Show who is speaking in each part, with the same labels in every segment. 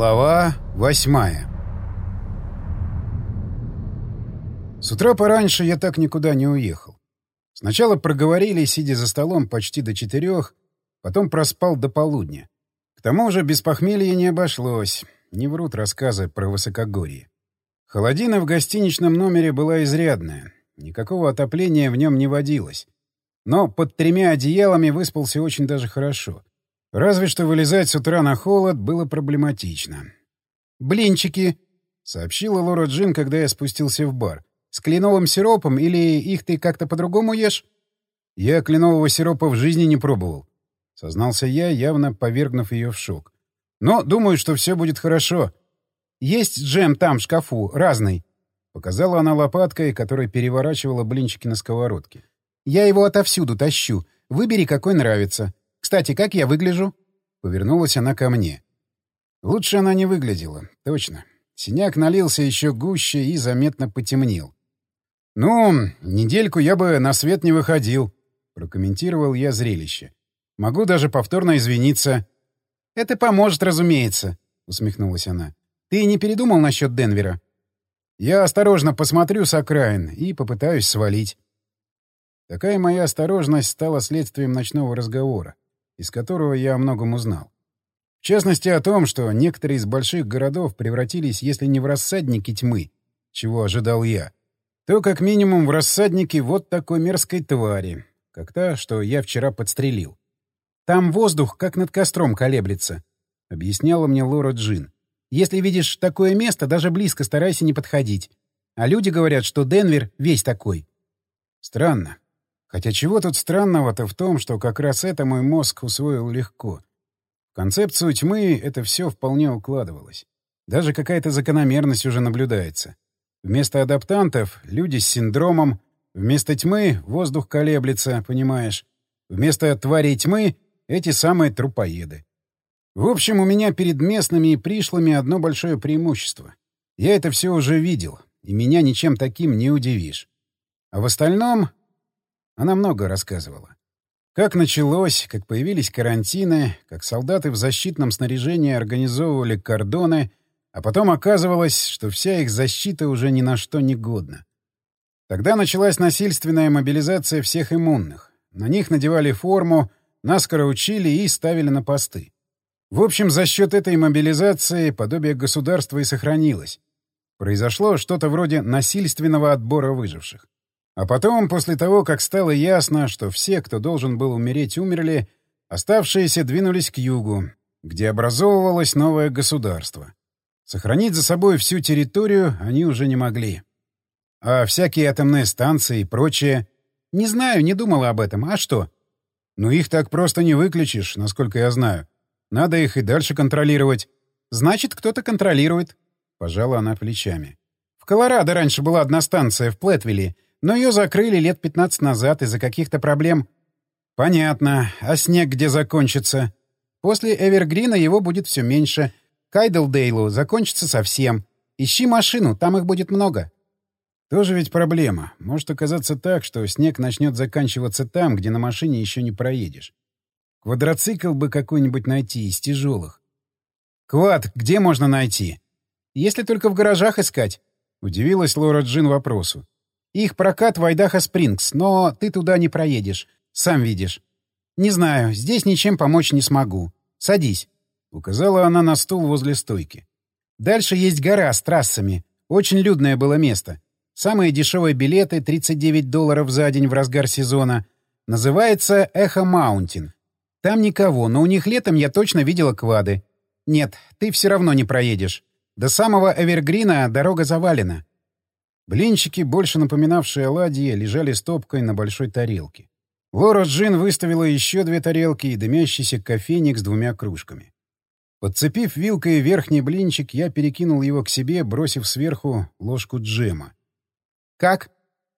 Speaker 1: Глава восьмая С утра пораньше я так никуда не уехал. Сначала проговорили, сидя за столом почти до четырех, потом проспал до полудня. К тому же без похмелья не обошлось. Не врут рассказы про высокогорье. Холодина в гостиничном номере была изрядная. Никакого отопления в нем не водилось. Но под тремя одеялами выспался очень даже хорошо. Разве что вылезать с утра на холод было проблематично. «Блинчики!» — сообщила Лора Джин, когда я спустился в бар. «С кленовым сиропом или их ты как-то по-другому ешь?» «Я кленового сиропа в жизни не пробовал», — сознался я, явно повергнув ее в шок. «Но думаю, что все будет хорошо. Есть джем там, в шкафу, разный», — показала она лопаткой, которая переворачивала блинчики на сковородке. «Я его отовсюду тащу. Выбери, какой нравится. Кстати, как я выгляжу?» Повернулась она ко мне. Лучше она не выглядела, точно. Синяк налился еще гуще и заметно потемнел. «Ну, недельку я бы на свет не выходил», — прокомментировал я зрелище. «Могу даже повторно извиниться». «Это поможет, разумеется», — усмехнулась она. «Ты не передумал насчет Денвера?» «Я осторожно посмотрю с окраин и попытаюсь свалить». Такая моя осторожность стала следствием ночного разговора из которого я о многом узнал. В частности, о том, что некоторые из больших городов превратились, если не в рассадники тьмы, чего ожидал я, то как минимум в рассадники вот такой мерзкой твари, как та, что я вчера подстрелил. «Там воздух, как над костром, колеблется», — объясняла мне Лора Джин. «Если видишь такое место, даже близко старайся не подходить. А люди говорят, что Денвер весь такой». Странно. Хотя чего тут странного-то в том, что как раз это мой мозг усвоил легко. В концепцию тьмы это все вполне укладывалось. Даже какая-то закономерность уже наблюдается. Вместо адаптантов — люди с синдромом, вместо тьмы — воздух колеблется, понимаешь. Вместо тварей тьмы — эти самые трупоеды. В общем, у меня перед местными и пришлыми одно большое преимущество. Я это все уже видел, и меня ничем таким не удивишь. А в остальном она много рассказывала. Как началось, как появились карантины, как солдаты в защитном снаряжении организовывали кордоны, а потом оказывалось, что вся их защита уже ни на что не годна. Тогда началась насильственная мобилизация всех иммунных. На них надевали форму, наскоро учили и ставили на посты. В общем, за счет этой мобилизации подобие государства и сохранилось. Произошло что-то вроде насильственного отбора выживших. А потом, после того, как стало ясно, что все, кто должен был умереть, умерли, оставшиеся двинулись к югу, где образовывалось новое государство. Сохранить за собой всю территорию они уже не могли. А всякие атомные станции и прочее... Не знаю, не думала об этом. А что? Ну, их так просто не выключишь, насколько я знаю. Надо их и дальше контролировать. Значит, кто-то контролирует. Пожала она плечами. В Колорадо раньше была одна станция в Плетвилле — но ее закрыли лет 15 назад из-за каких-то проблем. Понятно. А снег где закончится? После Эвергрина его будет все меньше. Кайдлдейлу закончится совсем. Ищи машину, там их будет много. Тоже ведь проблема. Может оказаться так, что снег начнет заканчиваться там, где на машине еще не проедешь. Квадроцикл бы какой-нибудь найти из тяжелых. Квад где можно найти? Если только в гаражах искать. Удивилась Лора Джин вопросу. Их прокат в Айдаха Спрингс, но ты туда не проедешь. Сам видишь. Не знаю, здесь ничем помочь не смогу. Садись. Указала она на стул возле стойки. Дальше есть гора с трассами. Очень людное было место. Самые дешевые билеты — 39 долларов за день в разгар сезона. Называется Эхо Маунтин. Там никого, но у них летом я точно видела квады. Нет, ты все равно не проедешь. До самого Эвергрина дорога завалена. Блинчики, больше напоминавшие оладьи, лежали стопкой на большой тарелке. Лора Джин выставила еще две тарелки и дымящийся кофейник с двумя кружками. Подцепив вилкой верхний блинчик, я перекинул его к себе, бросив сверху ложку джема. «Как?»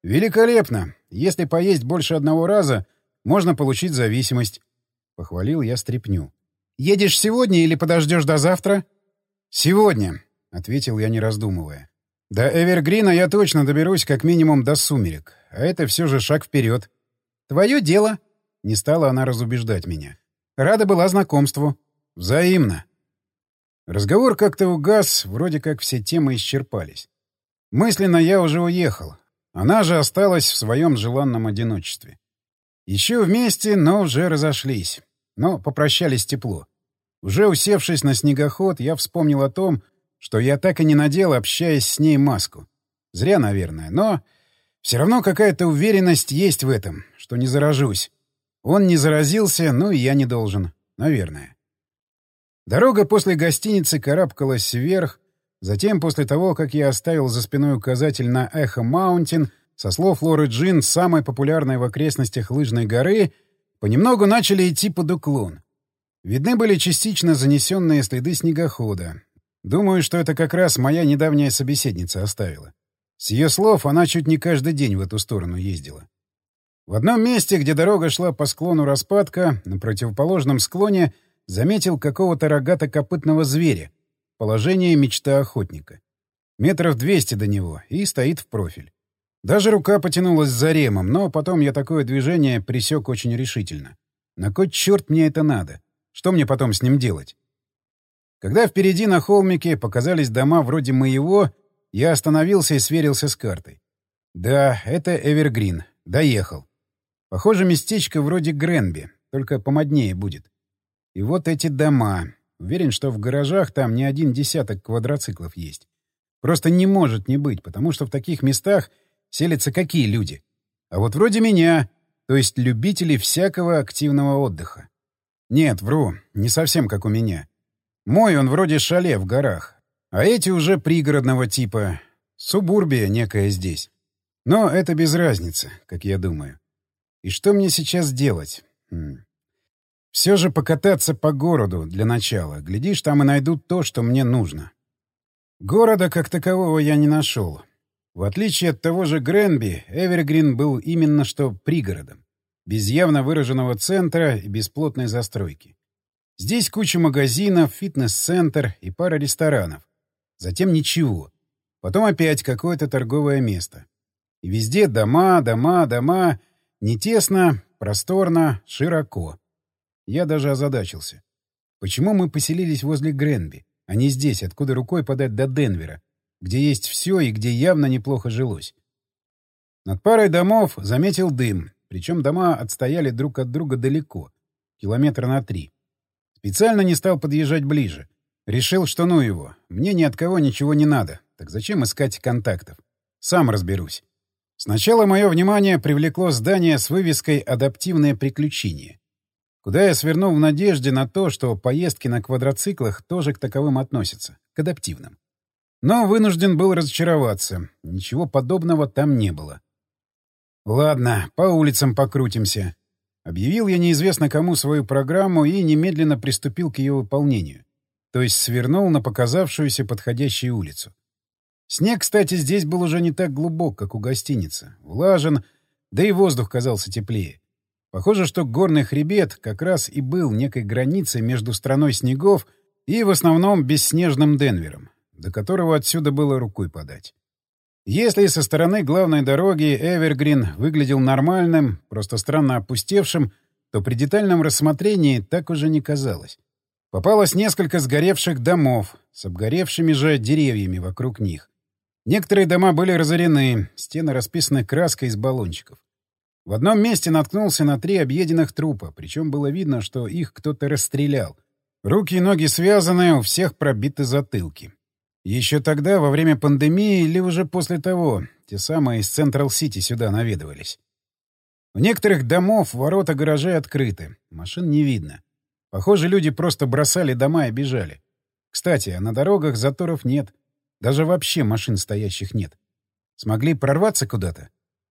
Speaker 1: «Великолепно! Если поесть больше одного раза, можно получить зависимость», — похвалил я стряпню. «Едешь сегодня или подождешь до завтра?» «Сегодня», — ответил я, не раздумывая. До Эвергрина я точно доберусь как минимум до сумерек, а это все же шаг вперед. Твое дело. Не стала она разубеждать меня. Рада была знакомству. Взаимно. Разговор как-то угас, вроде как все темы исчерпались. Мысленно я уже уехал. Она же осталась в своем желанном одиночестве. Еще вместе, но уже разошлись. Но попрощались тепло. Уже усевшись на снегоход, я вспомнил о том, что я так и не надел, общаясь с ней, маску. Зря, наверное, но все равно какая-то уверенность есть в этом, что не заражусь. Он не заразился, ну и я не должен. Наверное. Дорога после гостиницы карабкалась вверх, затем, после того, как я оставил за спиной указатель на Эхо Маунтин, со слов Лоры Джин, самой популярной в окрестностях лыжной горы, понемногу начали идти под уклон. Видны были частично занесенные следы снегохода. Думаю, что это как раз моя недавняя собеседница оставила. С ее слов, она чуть не каждый день в эту сторону ездила. В одном месте, где дорога шла по склону распадка, на противоположном склоне заметил какого-то рогато-копытного зверя. Положение мечта охотника. Метров двести до него, и стоит в профиль. Даже рука потянулась за ремом, но потом я такое движение присек очень решительно. На кой черт мне это надо? Что мне потом с ним делать? Когда впереди на холмике показались дома вроде моего, я остановился и сверился с картой. Да, это Эвергрин. Доехал. Похоже, местечко вроде Гренби, только помоднее будет. И вот эти дома. Уверен, что в гаражах там не один десяток квадроциклов есть. Просто не может не быть, потому что в таких местах селятся какие люди? А вот вроде меня, то есть любители всякого активного отдыха. Нет, вру, не совсем как у меня. Мой он вроде шале в горах. А эти уже пригородного типа. Субурбия некая здесь. Но это без разницы, как я думаю. И что мне сейчас делать? Хм. Все же покататься по городу для начала. Глядишь, там и найдут то, что мне нужно. Города как такового я не нашел. В отличие от того же Гренби, Эвергрин был именно что пригородом. Без явно выраженного центра и без плотной застройки. Здесь куча магазинов, фитнес-центр и пара ресторанов. Затем ничего. Потом опять какое-то торговое место. И везде дома, дома, дома. Не тесно, просторно, широко. Я даже озадачился. Почему мы поселились возле Гренби, а не здесь, откуда рукой подать до Денвера, где есть все и где явно неплохо жилось? Над парой домов заметил дым, причем дома отстояли друг от друга далеко, километра на три. Специально не стал подъезжать ближе. Решил, что ну его. Мне ни от кого ничего не надо. Так зачем искать контактов? Сам разберусь. Сначала мое внимание привлекло здание с вывеской «Адаптивное приключение», куда я свернул в надежде на то, что поездки на квадроциклах тоже к таковым относятся, к адаптивным. Но вынужден был разочароваться. Ничего подобного там не было. Ладно, по улицам покрутимся. Объявил я неизвестно кому свою программу и немедленно приступил к ее выполнению. То есть свернул на показавшуюся подходящую улицу. Снег, кстати, здесь был уже не так глубок, как у гостиницы. Влажен, да и воздух казался теплее. Похоже, что горный хребет как раз и был некой границей между страной снегов и в основном бесснежным Денвером, до которого отсюда было рукой подать. Если со стороны главной дороги Эвергрин выглядел нормальным, просто странно опустевшим, то при детальном рассмотрении так уже не казалось. Попалось несколько сгоревших домов с обгоревшими же деревьями вокруг них. Некоторые дома были разорены, стены расписаны краской из баллончиков. В одном месте наткнулся на три объеденных трупа, причем было видно, что их кто-то расстрелял. Руки и ноги связаны, у всех пробиты затылки. Еще тогда, во время пандемии или уже после того, те самые из Централ-Сити сюда наведывались. У некоторых домов ворота гаражей открыты, машин не видно. Похоже, люди просто бросали дома и бежали. Кстати, а на дорогах заторов нет. Даже вообще машин стоящих нет. Смогли прорваться куда-то?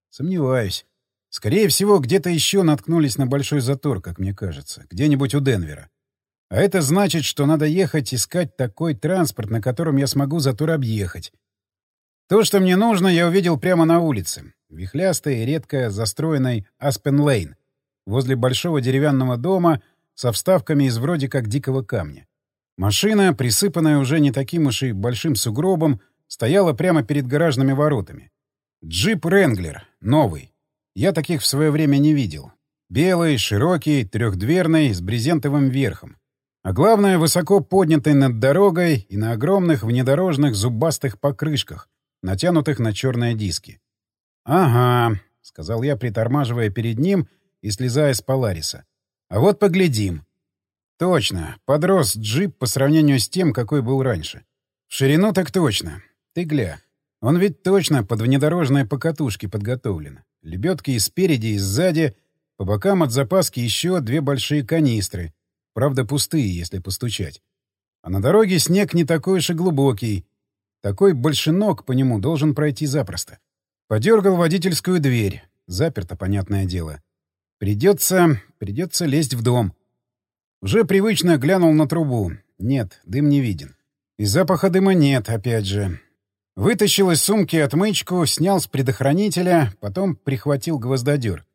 Speaker 1: Сомневаюсь. Скорее всего, где-то еще наткнулись на большой затор, как мне кажется. Где-нибудь у Денвера. А это значит, что надо ехать искать такой транспорт, на котором я смогу затор объехать. То, что мне нужно, я увидел прямо на улице. Вихлястой, редко застроенной Аспен-Лейн. Возле большого деревянного дома со вставками из вроде как дикого камня. Машина, присыпанная уже не таким уж и большим сугробом, стояла прямо перед гаражными воротами. Джип «Wrangler», новый. Я таких в свое время не видел. Белый, широкий, трехдверный, с брезентовым верхом. А главное, высоко поднятый над дорогой и на огромных внедорожных зубастых покрышках, натянутых на черные диски. «Ага», — сказал я, притормаживая перед ним и слезая с Полариса. «А вот поглядим». Точно, подрос джип по сравнению с тем, какой был раньше. В ширину так точно. Ты гля. Он ведь точно под внедорожные покатушки подготовлен. Лебедки и спереди, и сзади. По бокам от запаски еще две большие канистры. Правда, пустые, если постучать. А на дороге снег не такой уж и глубокий. Такой большинок по нему должен пройти запросто. Подергал водительскую дверь. Заперто, понятное дело. Придется... придется лезть в дом. Уже привычно глянул на трубу. Нет, дым не виден. И запаха дыма нет, опять же. Вытащил из сумки отмычку, снял с предохранителя, потом прихватил гвоздодер.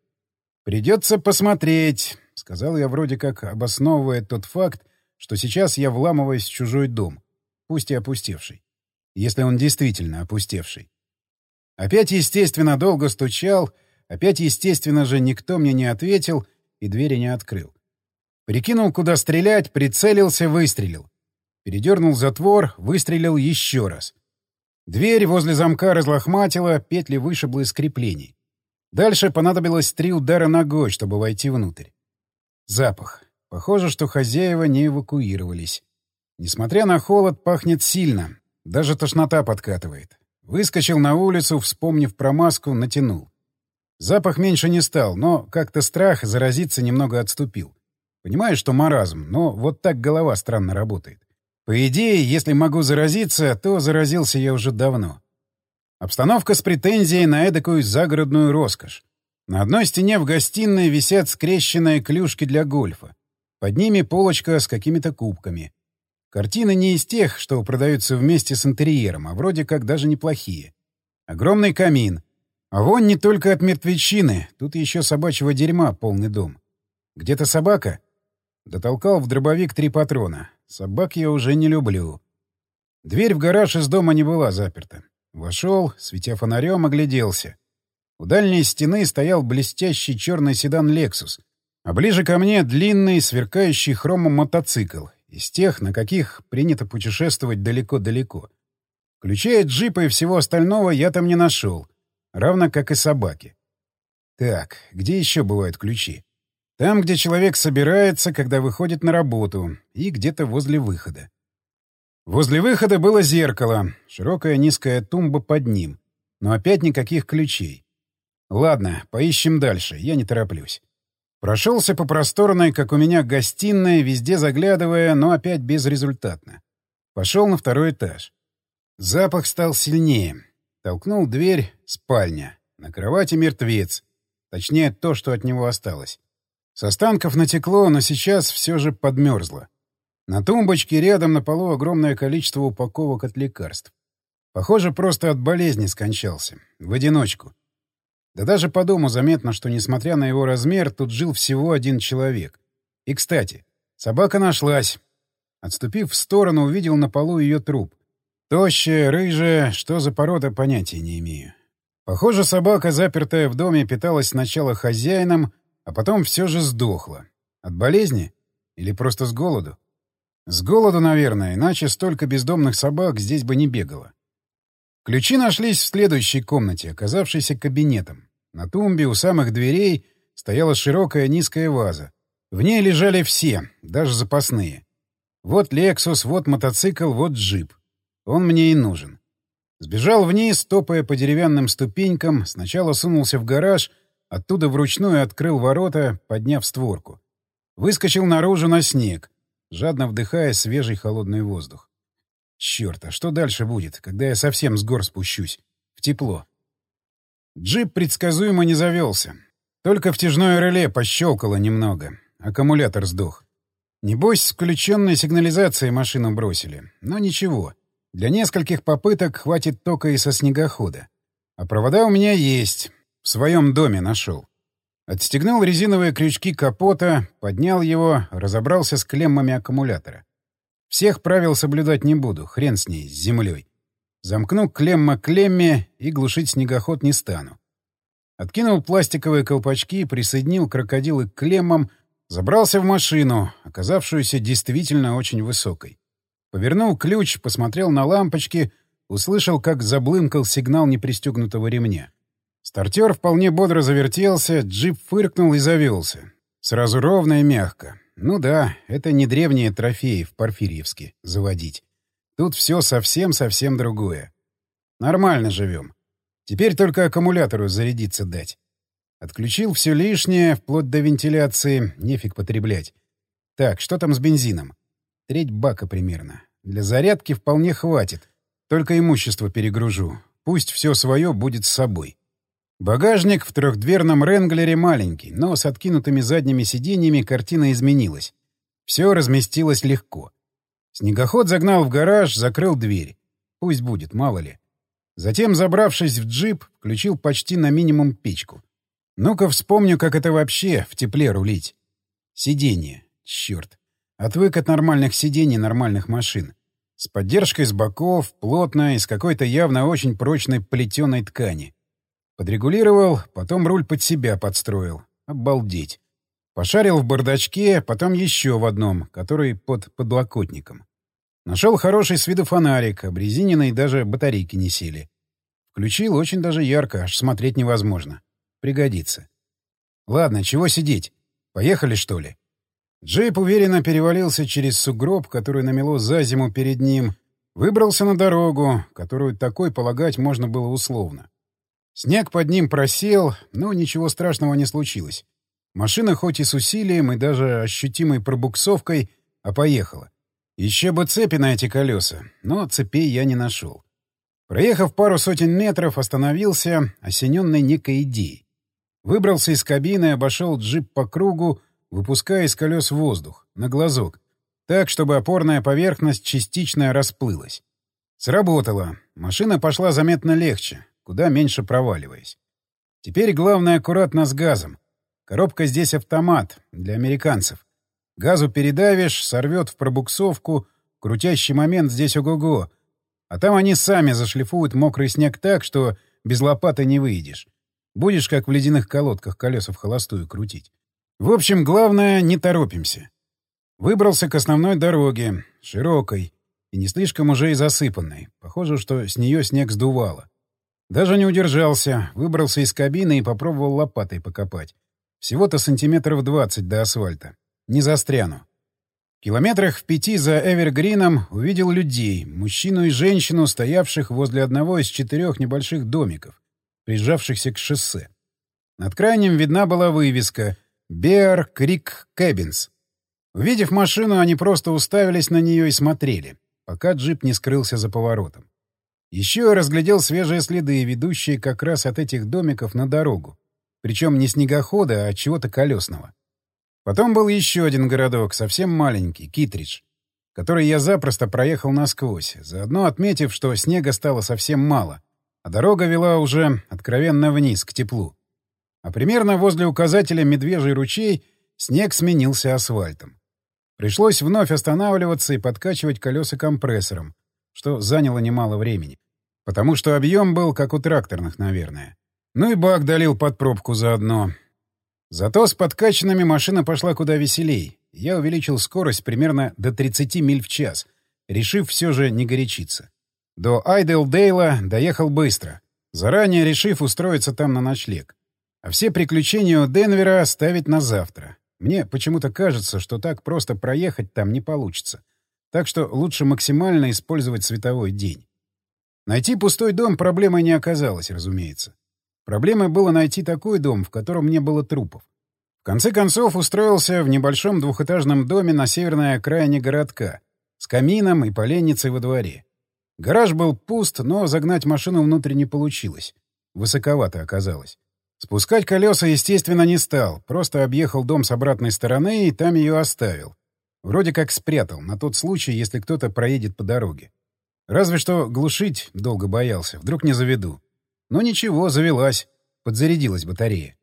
Speaker 1: «Придется посмотреть», — сказал я вроде как обосновывая тот факт, что сейчас я вламываюсь в чужой дом, пусть и опустевший. Если он действительно опустевший. Опять, естественно, долго стучал, опять, естественно же, никто мне не ответил и двери не открыл. Прикинул, куда стрелять, прицелился, выстрелил. Передернул затвор, выстрелил еще раз. Дверь возле замка разлохматила, петли вышибло из креплений. Дальше понадобилось три удара ногой, чтобы войти внутрь. Запах. Похоже, что хозяева не эвакуировались. Несмотря на холод, пахнет сильно. Даже тошнота подкатывает. Выскочил на улицу, вспомнив про маску, натянул. Запах меньше не стал, но как-то страх заразиться немного отступил. Понимаю, что маразм, но вот так голова странно работает. По идее, если могу заразиться, то заразился я уже давно. Обстановка с претензией на эдакую загородную роскошь. На одной стене в гостиной висят скрещенные клюшки для гольфа. Под ними полочка с какими-то кубками. Картины не из тех, что продаются вместе с интерьером, а вроде как даже неплохие. Огромный камин. А вон не только от мертвечины, тут еще собачьего дерьма полный дом. Где-то собака? Дотолкал в дробовик три патрона. Собак я уже не люблю. Дверь в гараж из дома не была заперта. Вошел, светя фонарем, огляделся. У дальней стены стоял блестящий черный седан «Лексус», а ближе ко мне длинный, сверкающий хромом мотоцикл, из тех, на каких принято путешествовать далеко-далеко. Ключей от джипа и всего остального я там не нашел, равно как и собаки. Так, где еще бывают ключи? Там, где человек собирается, когда выходит на работу, и где-то возле выхода. Возле выхода было зеркало, широкая низкая тумба под ним, но опять никаких ключей. Ладно, поищем дальше, я не тороплюсь. Прошелся по просторной, как у меня, гостиной, везде заглядывая, но опять безрезультатно. Пошел на второй этаж. Запах стал сильнее. Толкнул дверь — спальня. На кровати мертвец. Точнее, то, что от него осталось. С останков натекло, но сейчас все же подмерзло. На тумбочке рядом на полу огромное количество упаковок от лекарств. Похоже, просто от болезни скончался. В одиночку. Да даже по дому заметно, что, несмотря на его размер, тут жил всего один человек. И, кстати, собака нашлась. Отступив в сторону, увидел на полу ее труп. Тощая, рыжая, что за порода, понятия не имею. Похоже, собака, запертая в доме, питалась сначала хозяином, а потом все же сдохла. От болезни? Или просто с голоду? С голоду, наверное, иначе столько бездомных собак здесь бы не бегало. Ключи нашлись в следующей комнате, оказавшейся кабинетом. На тумбе у самых дверей стояла широкая низкая ваза. В ней лежали все, даже запасные. Вот «Лексус», вот мотоцикл, вот джип. Он мне и нужен. Сбежал вниз, топая по деревянным ступенькам, сначала сунулся в гараж — Оттуда вручную открыл ворота, подняв створку. Выскочил наружу на снег, жадно вдыхая свежий холодный воздух. Черт, а что дальше будет, когда я совсем с гор спущусь? В тепло. Джип предсказуемо не завелся. Только втяжное реле пощелкало немного. Аккумулятор сдох. Небось, с включенной сигнализацией машину бросили. Но ничего. Для нескольких попыток хватит тока и со снегохода. А провода у меня есть. В своем доме нашел. Отстегнул резиновые крючки капота, поднял его, разобрался с клеммами аккумулятора. Всех правил соблюдать не буду, хрен с ней, с землей. Замкну клемма клемме и глушить снегоход не стану. Откинул пластиковые колпачки, присоединил крокодилы к клеммам, Забрался в машину, оказавшуюся действительно очень высокой. Повернул ключ, посмотрел на лампочки, услышал, как заблымкал сигнал непристегнутого ремня. Стартер вполне бодро завертелся, джип фыркнул и завелся. Сразу ровно и мягко. Ну да, это не древние трофеи в Порфирьевске заводить. Тут все совсем-совсем другое. Нормально живем. Теперь только аккумулятору зарядиться дать. Отключил все лишнее, вплоть до вентиляции, нефиг потреблять. Так, что там с бензином? Треть бака примерно. Для зарядки вполне хватит. Только имущество перегружу. Пусть все свое будет с собой. Багажник в трехдверном Ренглере маленький, но с откинутыми задними сиденьями картина изменилась. Все разместилось легко. Снегоход загнал в гараж, закрыл дверь. Пусть будет, мало ли. Затем, забравшись в джип, включил почти на минимум печку. Ну-ка вспомню, как это вообще в тепле рулить. Сиденье. Черт. Отвык от нормальных сидений нормальных машин. С поддержкой с боков, плотно, из какой-то явно очень прочной плетеной ткани. Подрегулировал, потом руль под себя подстроил. Обалдеть. Пошарил в бардачке, потом еще в одном, который под подлокотником. Нашел хороший с виду фонарик, обрезиненный даже батарейки не сели. Включил очень даже ярко, аж смотреть невозможно. Пригодится. Ладно, чего сидеть? Поехали, что ли? Джейп уверенно перевалился через сугроб, который намело за зиму перед ним, выбрался на дорогу, которую такой полагать можно было условно. Снег под ним просел, но ничего страшного не случилось. Машина хоть и с усилием и даже ощутимой пробуксовкой, а поехала. Еще бы цепи на эти колеса, но цепей я не нашел. Проехав пару сотен метров, остановился, осененный некой идеей. Выбрался из кабины, обошел джип по кругу, выпуская из колес воздух, на глазок, так, чтобы опорная поверхность частично расплылась. Сработало. Машина пошла заметно легче, куда меньше проваливаясь. Теперь главное аккуратно с газом. Коробка здесь автомат, для американцев. Газу передавишь, сорвет в пробуксовку, крутящий момент здесь ого-го. А там они сами зашлифуют мокрый снег так, что без лопаты не выйдешь. Будешь, как в ледяных колодках, колеса в холостую крутить. В общем, главное, не торопимся. Выбрался к основной дороге, широкой и не слишком уже и засыпанной. Похоже, что с нее снег сдувало. Даже не удержался, выбрался из кабины и попробовал лопатой покопать. Всего-то сантиметров двадцать до асфальта. Не застряну. В километрах в пяти за Эвергрином увидел людей, мужчину и женщину, стоявших возле одного из четырех небольших домиков, прижавшихся к шоссе. Над крайним видна была вывеска «Bear Creek Cabins». Увидев машину, они просто уставились на нее и смотрели, пока джип не скрылся за поворотом. Еще разглядел свежие следы, ведущие как раз от этих домиков на дорогу. Причем не снегохода, а чего-то колесного. Потом был еще один городок, совсем маленький, Китридж, который я запросто проехал насквозь, заодно отметив, что снега стало совсем мало, а дорога вела уже откровенно вниз, к теплу. А примерно возле указателя «Медвежий ручей» снег сменился асфальтом. Пришлось вновь останавливаться и подкачивать колеса компрессором, что заняло немало времени. Потому что объем был, как у тракторных, наверное. Ну и бак долил под пробку заодно. Зато с подкачанными машина пошла куда веселей. Я увеличил скорость примерно до 30 миль в час, решив все же не горячиться. До Айделдейла доехал быстро, заранее решив устроиться там на ночлег. А все приключения у Денвера оставить на завтра. Мне почему-то кажется, что так просто проехать там не получится. Так что лучше максимально использовать световой день. Найти пустой дом проблемой не оказалось, разумеется. Проблемой было найти такой дом, в котором не было трупов. В конце концов устроился в небольшом двухэтажном доме на северной окраине городка, с камином и поленницей во дворе. Гараж был пуст, но загнать машину внутрь не получилось. Высоковато оказалось. Спускать колеса, естественно, не стал, просто объехал дом с обратной стороны и там ее оставил. Вроде как спрятал, на тот случай, если кто-то проедет по дороге. Разве что глушить долго боялся, вдруг не заведу. Но ничего, завелась, подзарядилась батарея.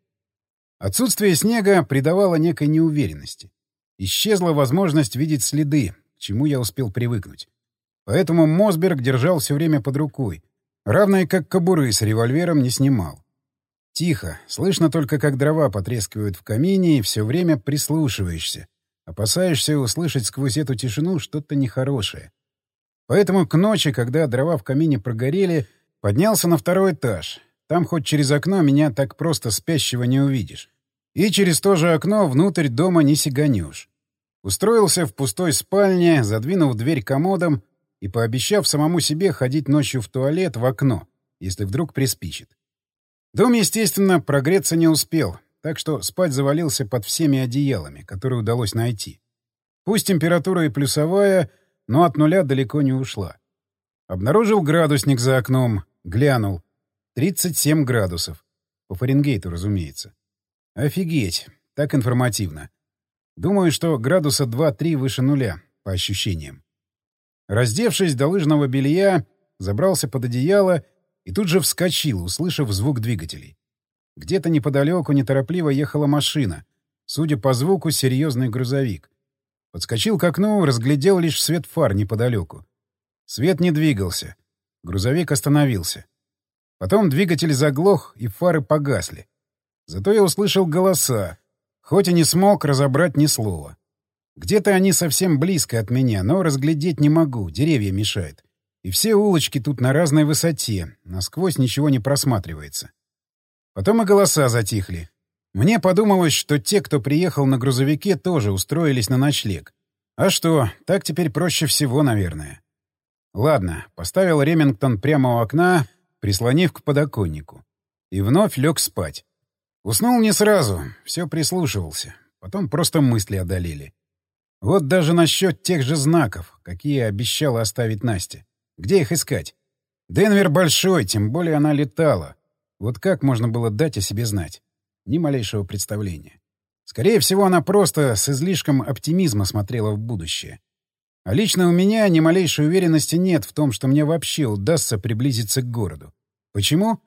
Speaker 1: Отсутствие снега придавало некой неуверенности. Исчезла возможность видеть следы, к чему я успел привыкнуть. Поэтому Мосберг держал все время под рукой, равно и как кобуры с револьвером не снимал. Тихо, слышно только, как дрова потрескивают в камине, и все время прислушиваешься. Опасаешься услышать сквозь эту тишину что-то нехорошее. Поэтому к ночи, когда дрова в камине прогорели, поднялся на второй этаж. Там хоть через окно меня так просто спящего не увидишь. И через то же окно внутрь дома не сиганешь. Устроился в пустой спальне, задвинув дверь комодом и пообещав самому себе ходить ночью в туалет в окно, если вдруг приспичит. Дом, естественно, прогреться не успел, так что спать завалился под всеми одеялами, которые удалось найти. Пусть температура и плюсовая, но от нуля далеко не ушла. Обнаружил градусник за окном, глянул. 37 градусов. По Фаренгейту, разумеется. Офигеть, так информативно. Думаю, что градуса 2-3 выше нуля, по ощущениям. Раздевшись до лыжного белья, забрался под одеяло и тут же вскочил, услышав звук двигателей. Где-то неподалеку неторопливо ехала машина. Судя по звуку, серьезный грузовик. Подскочил к окну, разглядел лишь свет фар неподалеку. Свет не двигался. Грузовик остановился. Потом двигатель заглох, и фары погасли. Зато я услышал голоса, хоть и не смог разобрать ни слова. Где-то они совсем близко от меня, но разглядеть не могу, деревья мешают. И все улочки тут на разной высоте, насквозь ничего не просматривается. Потом и голоса затихли. Мне подумалось, что те, кто приехал на грузовике, тоже устроились на ночлег. А что, так теперь проще всего, наверное. Ладно, поставил Ремингтон прямо у окна, прислонив к подоконнику. И вновь лег спать. Уснул не сразу, все прислушивался. Потом просто мысли одолели. Вот даже насчет тех же знаков, какие обещала оставить Настя. Где их искать? Денвер большой, тем более она летала. Вот как можно было дать о себе знать? Ни малейшего представления. Скорее всего, она просто с излишком оптимизма смотрела в будущее. А лично у меня ни малейшей уверенности нет в том, что мне вообще удастся приблизиться к городу. Почему?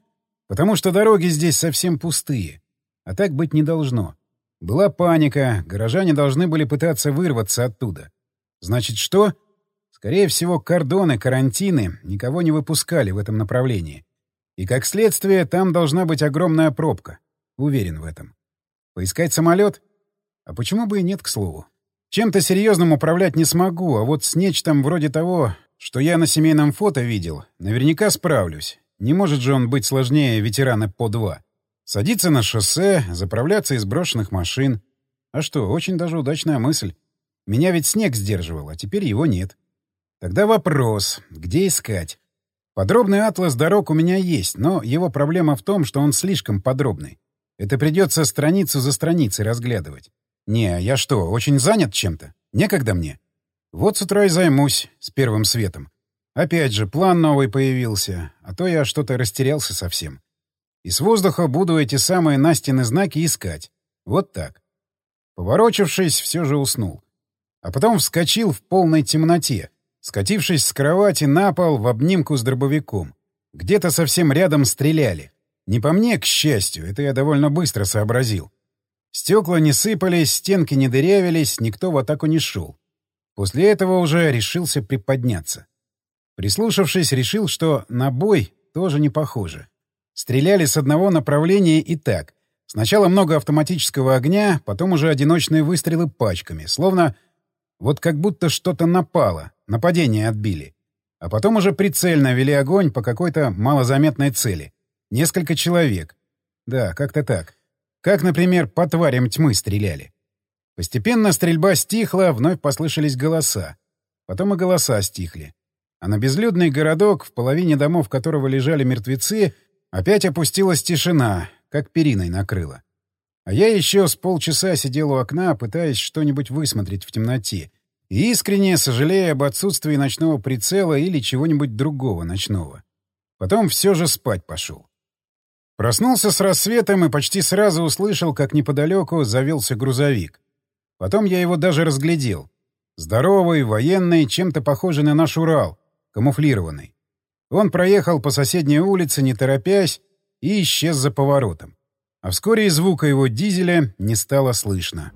Speaker 1: Потому что дороги здесь совсем пустые. А так быть не должно. Была паника, горожане должны были пытаться вырваться оттуда. Значит, что? Скорее всего, кордоны, карантины никого не выпускали в этом направлении. И, как следствие, там должна быть огромная пробка. Уверен в этом. Поискать самолет? А почему бы и нет, к слову? Чем-то серьезным управлять не смогу, а вот с нечтом вроде того, что я на семейном фото видел, наверняка справлюсь. Не может же он быть сложнее ветерана по два. Садиться на шоссе, заправляться из брошенных машин. А что, очень даже удачная мысль. Меня ведь снег сдерживал, а теперь его нет. Тогда вопрос, где искать? Подробный атлас дорог у меня есть, но его проблема в том, что он слишком подробный. Это придется страницу за страницей разглядывать. Не, я что, очень занят чем-то? Некогда мне. Вот с утра и займусь, с первым светом. Опять же, план новый появился, а то я что-то растерялся совсем. И с воздуха буду эти самые Настины знаки искать. Вот так. Поворочившись, все же уснул. А потом вскочил в полной темноте, скатившись с кровати на пол в обнимку с дробовиком. Где-то совсем рядом стреляли. Не по мне, к счастью, это я довольно быстро сообразил. Стекла не сыпались, стенки не дырявились, никто в атаку не шел. После этого уже решился приподняться. Прислушавшись, решил, что на бой тоже не похоже. Стреляли с одного направления и так. Сначала много автоматического огня, потом уже одиночные выстрелы пачками, словно вот как будто что-то напало, нападение отбили. А потом уже прицельно вели огонь по какой-то малозаметной цели. Несколько человек. Да, как-то так. Как, например, по тварям тьмы стреляли. Постепенно стрельба стихла, вновь послышались голоса. Потом и голоса стихли. А на безлюдный городок, в половине домов которого лежали мертвецы, Опять опустилась тишина, как периной накрыла. А я еще с полчаса сидел у окна, пытаясь что-нибудь высмотреть в темноте, и искренне сожалея об отсутствии ночного прицела или чего-нибудь другого ночного. Потом все же спать пошел. Проснулся с рассветом и почти сразу услышал, как неподалеку завелся грузовик. Потом я его даже разглядел. Здоровый, военный, чем-то похожий на наш Урал, камуфлированный. Он проехал по соседней улице, не торопясь, и исчез за поворотом. А вскоре и звука его дизеля не стало слышно.